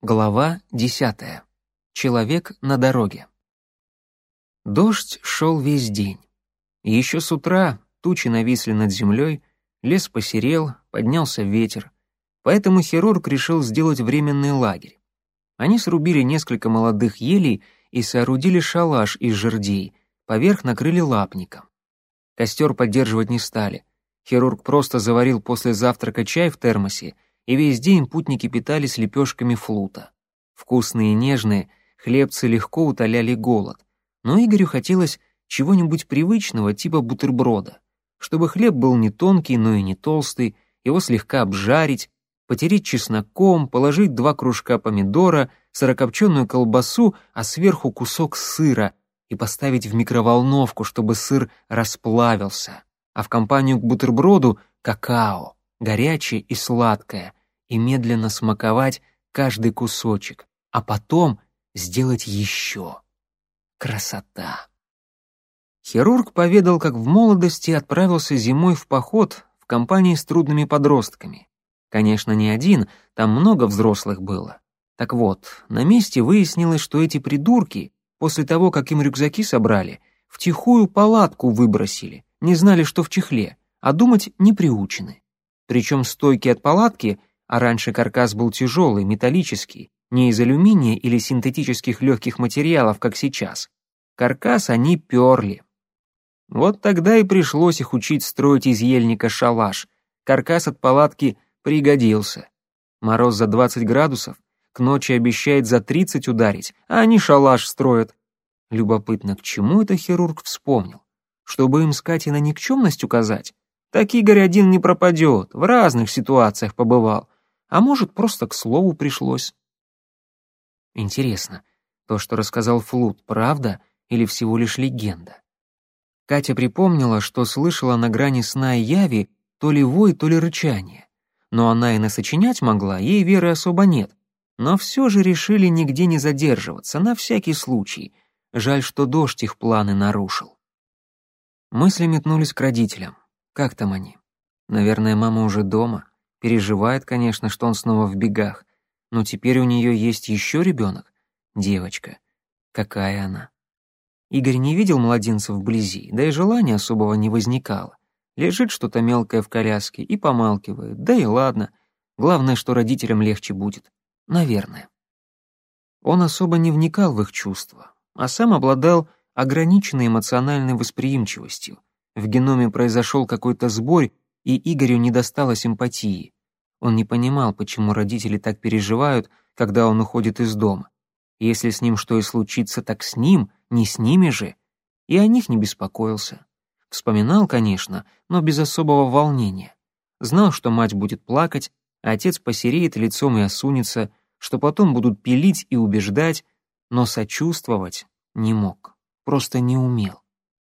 Глава десятая. Человек на дороге. Дождь шел весь день. Еще с утра тучи нависли над землей, лес посерел, поднялся ветер. Поэтому хирург решил сделать временный лагерь. Они срубили несколько молодых елей и соорудили шалаш из жердей, поверх накрыли лапником. Костер поддерживать не стали. Хирург просто заварил после завтрака чай в термосе — и весь день путники питались лепешками флута. Вкусные и нежные, хлебцы легко утоляли голод, но Игорю хотелось чего-нибудь привычного типа бутерброда, чтобы хлеб был не тонкий, но и не толстый, его слегка обжарить, потереть чесноком, положить два кружка помидора, сырокопченую колбасу, а сверху кусок сыра и поставить в микроволновку, чтобы сыр расплавился, а в компанию к бутерброду — какао, горячее и сладкое, и медленно смаковать каждый кусочек, а потом сделать еще. Красота! Хирург поведал, как в молодости отправился зимой в поход в компании с трудными подростками. Конечно, не один, там много взрослых было. Так вот, на месте выяснилось, что эти придурки, после того, как им рюкзаки собрали, втихую палатку выбросили, не знали, что в чехле, а думать не приучены. Причем стойки от палатки а раньше каркас был тяжелый, металлический, не из алюминия или синтетических легких материалов, как сейчас. Каркас они перли. Вот тогда и пришлось их учить строить из ельника шалаш. Каркас от палатки пригодился. Мороз за 20 градусов, к ночи обещает за 30 ударить, а они шалаш строят. Любопытно, к чему это хирург вспомнил? Чтобы им с Катей на никчемность указать? Так Игорь один не пропадет, в разных ситуациях побывал а может, просто к слову пришлось. Интересно, то, что рассказал Флут, правда или всего лишь легенда? Катя припомнила, что слышала на грани сна и яви то ли вой, то ли рычание. Но она и насочинять могла, ей веры особо нет. Но все же решили нигде не задерживаться, на всякий случай. Жаль, что дождь их планы нарушил. Мысли метнулись к родителям. Как там они? Наверное, мама уже дома. Переживает, конечно, что он снова в бегах, но теперь у нее есть еще ребенок, девочка. Какая она? Игорь не видел младенца вблизи, да и желания особого не возникало. Лежит что-то мелкое в коляске и помалкивает, да и ладно. Главное, что родителям легче будет. Наверное. Он особо не вникал в их чувства, а сам обладал ограниченной эмоциональной восприимчивостью. В геноме произошел какой-то сбой, и Игорю не достало симпатии. Он не понимал, почему родители так переживают, когда он уходит из дома. Если с ним что и случится, так с ним, не с ними же. И о них не беспокоился. Вспоминал, конечно, но без особого волнения. Знал, что мать будет плакать, а отец посереет лицом и осунется, что потом будут пилить и убеждать, но сочувствовать не мог, просто не умел.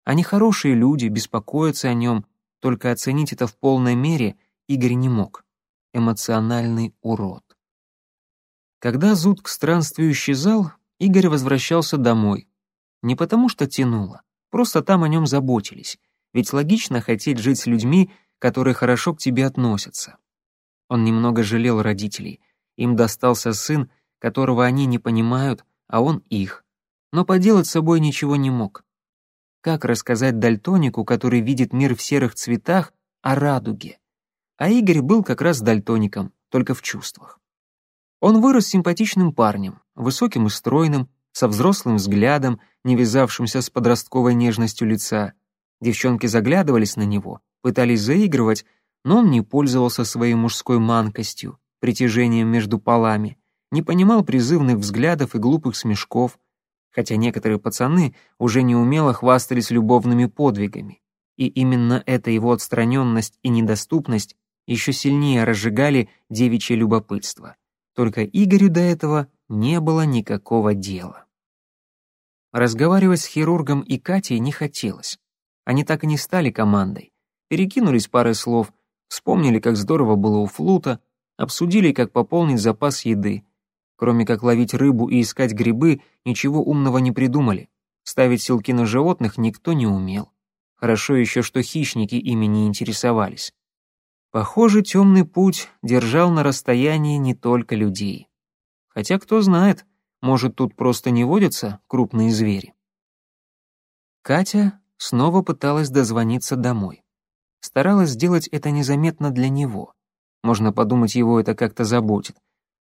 Они хорошие люди, беспокоятся о нем, только оценить это в полной мере Игорь не мог. Эмоциональный урод. Когда зуд к странствию исчезал, Игорь возвращался домой. Не потому что тянуло, просто там о нем заботились, ведь логично хотеть жить с людьми, которые хорошо к тебе относятся. Он немного жалел родителей. Им достался сын, которого они не понимают, а он их. Но поделать с собой ничего не мог. Как рассказать дальтонику, который видит мир в серых цветах, о радуге? А Игорь был как раз дальтоником, только в чувствах. Он вырос симпатичным парнем, высоким и стройным, со взрослым взглядом, не вязавшимся с подростковой нежностью лица. Девчонки заглядывались на него, пытались заигрывать, но он не пользовался своей мужской манкостью, притяжением между полами, не понимал призывных взглядов и глупых смешков, хотя некоторые пацаны уже неумело хвастались любовными подвигами. И именно эта его отстраненность и недоступность еще сильнее разжигали девичье любопытство. Только Игорю до этого не было никакого дела. Разговаривать с хирургом и Катей не хотелось. Они так и не стали командой. Перекинулись парой слов, вспомнили, как здорово было у флута, обсудили, как пополнить запас еды. Кроме как ловить рыбу и искать грибы, ничего умного не придумали. Ставить силки на животных никто не умел. Хорошо еще, что хищники ими не интересовались. Похоже, темный путь держал на расстоянии не только людей. Хотя кто знает, может, тут просто не водятся крупные звери. Катя снова пыталась дозвониться домой. Старалась сделать это незаметно для него. Можно подумать, его это как-то заботит.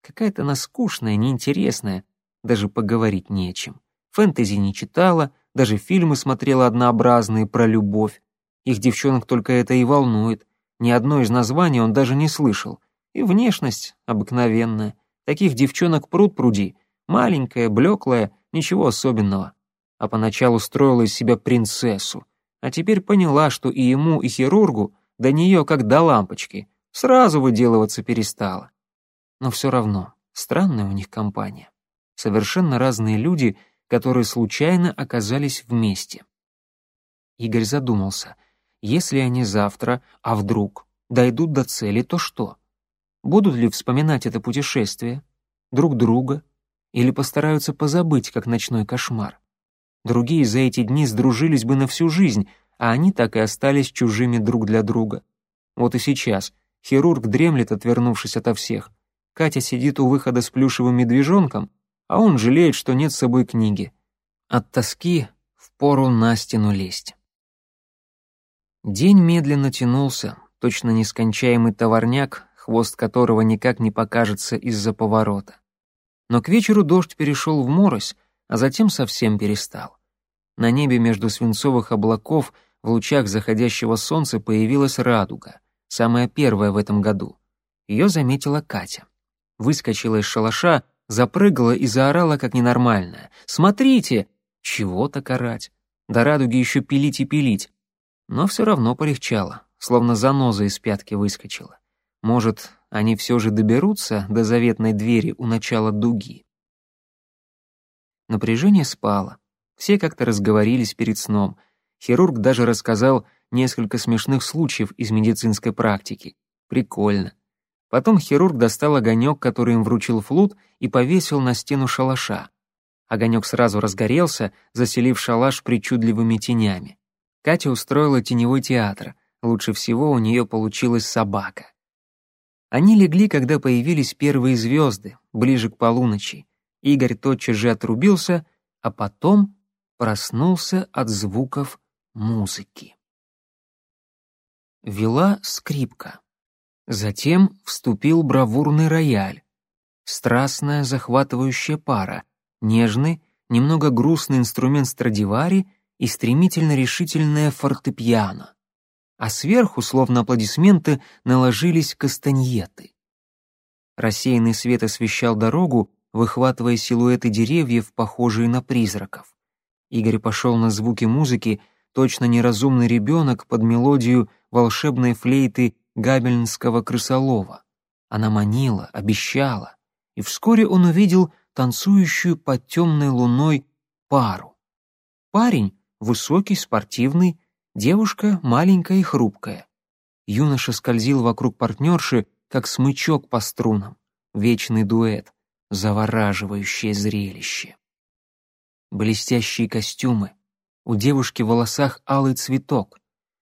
Какая-то она скучная, неинтересная, даже поговорить не о чем. Фэнтези не читала, даже фильмы смотрела однообразные про любовь. Их девчонок только это и волнует. Ни одно из названий он даже не слышал. И внешность обыкновенная. Таких девчонок пруд пруди. Маленькая, блеклая, ничего особенного. А поначалу строила из себя принцессу. А теперь поняла, что и ему, и хирургу до нее как до лампочки. Сразу выделываться перестала. Но все равно, странная у них компания. Совершенно разные люди, которые случайно оказались вместе. Игорь задумался, если они завтра, а вдруг, дойдут до цели, то что? Будут ли вспоминать это путешествие, друг друга, или постараются позабыть, как ночной кошмар? Другие за эти дни сдружились бы на всю жизнь, а они так и остались чужими друг для друга. Вот и сейчас хирург дремлет, отвернувшись ото всех. Катя сидит у выхода с плюшевым медвежонком, а он жалеет, что нет с собой книги. От тоски впору на стену лезть. День медленно тянулся, точно нескончаемый товарняк, хвост которого никак не покажется из-за поворота. Но к вечеру дождь перешел в морось, а затем совсем перестал. На небе между свинцовых облаков в лучах заходящего солнца появилась радуга, самая первая в этом году. Ее заметила Катя. Выскочила из шалаша, запрыгала и заорала как ненормальная. «Смотрите!» Чего так орать? До радуги еще пилить и пилить. Но все равно полегчало, словно заноза из пятки выскочила. Может, они все же доберутся до заветной двери у начала дуги. Напряжение спало. Все как-то разговорились перед сном. Хирург даже рассказал несколько смешных случаев из медицинской практики. Прикольно. Потом хирург достал огонек, который им вручил флут, и повесил на стену шалаша. Огонек сразу разгорелся, заселив шалаш причудливыми тенями. Катя устроила теневой театр. Лучше всего у нее получилась собака. Они легли, когда появились первые звезды, ближе к полуночи. Игорь тотчас же отрубился, а потом проснулся от звуков музыки. Вела скрипка. Затем вступил бравурный рояль. Страстная, захватывающая пара, нежный, немного грустный инструмент Страдивари и стремительно решительное фортепиано. А сверху, словно аплодисменты, наложились кастаньеты. Рассеянный свет освещал дорогу, выхватывая силуэты деревьев, похожие на призраков. Игорь пошел на звуки музыки, точно неразумный ребенок под мелодию волшебной флейты габельнского крысолова. Она манила, обещала, и вскоре он увидел танцующую под темной луной пару. Парень высокий, спортивный, девушка маленькая и хрупкая. Юноша скользил вокруг партнерши, как смычок по струнам. Вечный дуэт, завораживающее зрелище. Блестящие костюмы, у девушки в волосах алый цветок.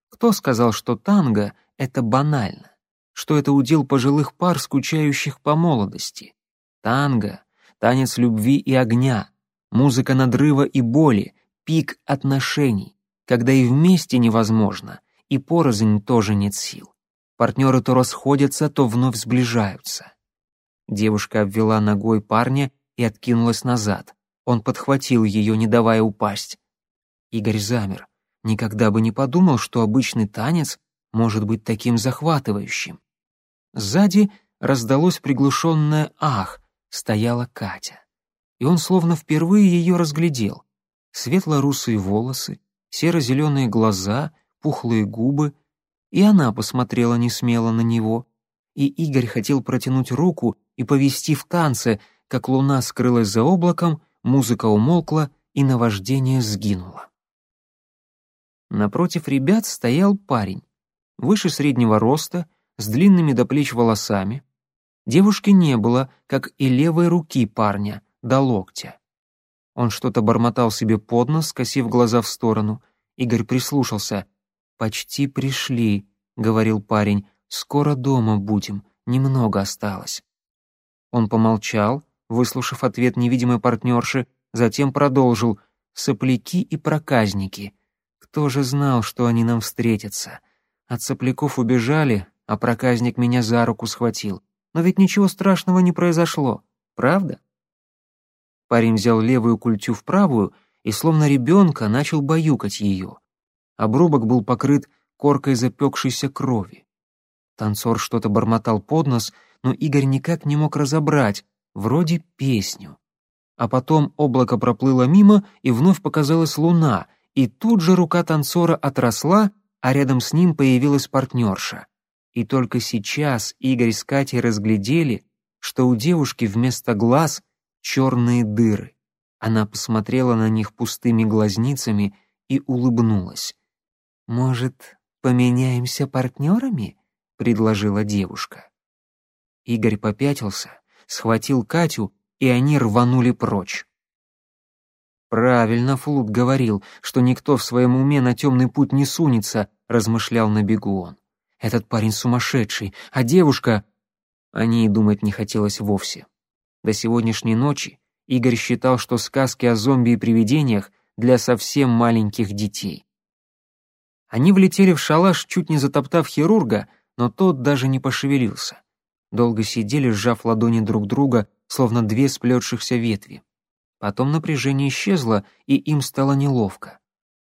Кто сказал, что танго — это банально? Что это удел пожилых пар, скучающих по молодости? Танго — танец любви и огня, музыка надрыва и боли, пик отношений, когда и вместе невозможно, и порознь тоже нет сил. Партнеры то расходятся, то вновь сближаются. Девушка обвела ногой парня и откинулась назад. Он подхватил ее, не давая упасть. Игорь замер. Никогда бы не подумал, что обычный танец может быть таким захватывающим. Сзади раздалось приглушенное «ах», стояла Катя. И он словно впервые ее разглядел светло-русые волосы, серо-зеленые глаза, пухлые губы, и она посмотрела несмело на него, и Игорь хотел протянуть руку и повести в танце, как луна скрылась за облаком, музыка умолкла и наваждение сгинуло. Напротив ребят стоял парень, выше среднего роста, с длинными до плеч волосами. Девушки не было, как и левой руки парня, до локтя. Он что-то бормотал себе под нос, скосив глаза в сторону. Игорь прислушался. «Почти пришли», — говорил парень. «Скоро дома будем, немного осталось». Он помолчал, выслушав ответ невидимой партнерши, затем продолжил «Сопляки и проказники. Кто же знал, что они нам встретятся? От сопляков убежали, а проказник меня за руку схватил. Но ведь ничего страшного не произошло, правда?» Парень взял левую культю в правую и, словно ребенка, начал баюкать ее. Обрубок был покрыт коркой запекшейся крови. Танцор что-то бормотал под нос, но Игорь никак не мог разобрать, вроде песню. А потом облако проплыло мимо, и вновь показалась луна, и тут же рука танцора отросла, а рядом с ним появилась партнерша. И только сейчас Игорь с Катей разглядели, что у девушки вместо глаз черные дыры. Она посмотрела на них пустыми глазницами и улыбнулась. «Может, поменяемся партнерами?» — предложила девушка. Игорь попятился, схватил Катю, и они рванули прочь. «Правильно Флут говорил, что никто в своем уме на темный путь не сунется», — размышлял на бегу он. «Этот парень сумасшедший, а девушка...» О ней думать не хотелось вовсе. До сегодняшней ночи Игорь считал, что сказки о зомби и привидениях для совсем маленьких детей. Они влетели в шалаш, чуть не затоптав хирурга, но тот даже не пошевелился. Долго сидели, сжав ладони друг друга, словно две сплетшихся ветви. Потом напряжение исчезло, и им стало неловко.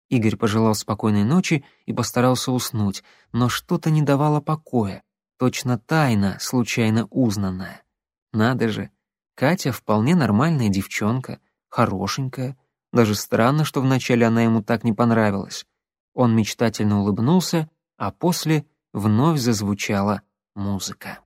Игорь пожелал спокойной ночи и постарался уснуть, но что-то не давало покоя, точно тайна, случайно узнанная. Надо же, Катя вполне нормальная девчонка, хорошенькая. Даже странно, что вначале она ему так не понравилась. Он мечтательно улыбнулся, а после вновь зазвучала музыка.